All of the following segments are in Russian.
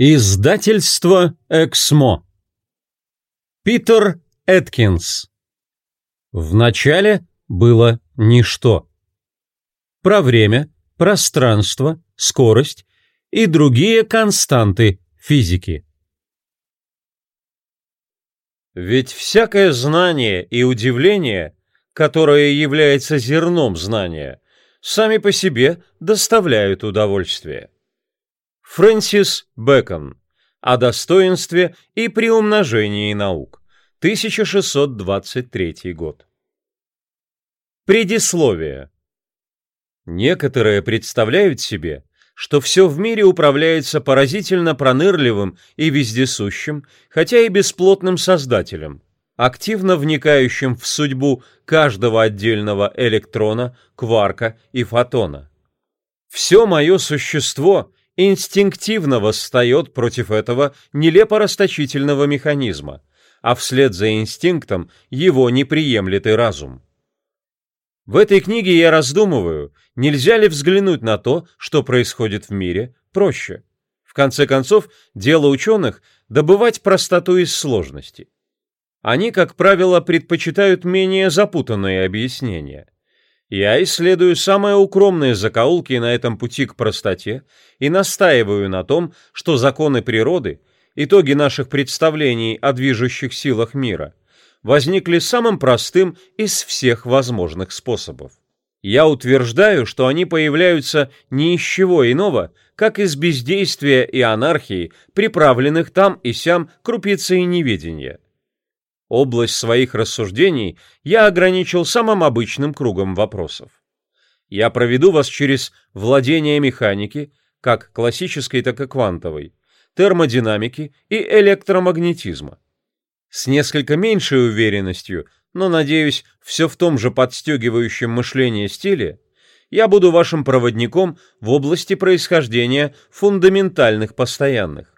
Издательство «Эксмо». Питер Эткинс. В начале было ничто. Про время, пространство, скорость и другие константы физики. Ведь всякое знание и удивление, которое является зерном знания, сами по себе доставляют удовольствие. Фрэнсис Бэкон. О достоинстве и приумножении наук. 1623 год. Предисловие. Некоторые представляют себе, что все в мире управляется поразительно пронырливым и вездесущим, хотя и бесплотным создателем, активно вникающим в судьбу каждого отдельного электрона, кварка и фотона. Все мое существо инстинктивно восстает против этого нелепо расточительного механизма, а вслед за инстинктом его не приемлет и разум. В этой книге я раздумываю, нельзя ли взглянуть на то, что происходит в мире, проще. В конце концов, дело ученых – добывать простоту из сложности. Они, как правило, предпочитают менее запутанные объяснения – я исследую самые укромные закоулки на этом пути к простоте и настаиваю на том, что законы природы, итоги наших представлений о движущих силах мира, возникли самым простым из всех возможных способов. Я утверждаю, что они появляются не из чего иного, как из бездействия и анархии, приправленных там и сям крупицей неведения. Область своих рассуждений я ограничил самым обычным кругом вопросов. Я проведу вас через владение механики, как классической, так и квантовой, термодинамики и электромагнетизма. С несколько меньшей уверенностью, но, надеюсь, все в том же подстегивающем мышление стиле, я буду вашим проводником в области происхождения фундаментальных постоянных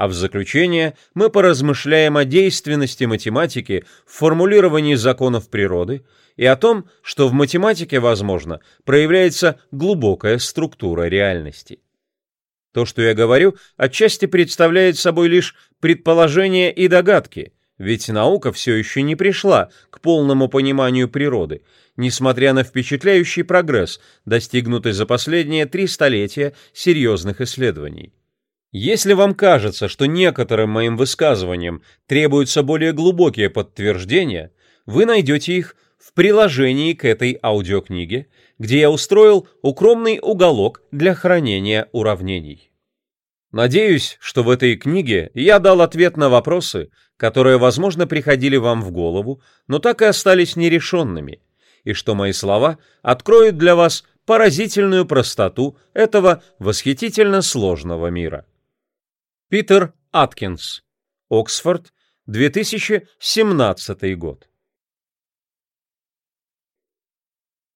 а в заключение мы поразмышляем о действенности математики в формулировании законов природы и о том, что в математике, возможно, проявляется глубокая структура реальности. То, что я говорю, отчасти представляет собой лишь предположения и догадки, ведь наука все еще не пришла к полному пониманию природы, несмотря на впечатляющий прогресс, достигнутый за последние три столетия серьезных исследований. Если вам кажется, что некоторым моим высказываниям требуются более глубокие подтверждения, вы найдете их в приложении к этой аудиокниге, где я устроил укромный уголок для хранения уравнений. Надеюсь, что в этой книге я дал ответ на вопросы, которые, возможно, приходили вам в голову, но так и остались нерешенными, и что мои слова откроют для вас поразительную простоту этого восхитительно сложного мира. Питер Аткинс. Оксфорд, 2017 год.